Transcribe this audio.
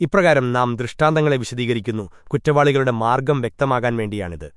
ഇപ്രകാരം നാം ദൃഷ്ടാന്തങ്ങളെ വിശദീകരിക്കുന്നു. കുറ്റവാളികളുടെ മാർഗം വ്യക്തമാകാൻ വേണ്ടിയാണിത്.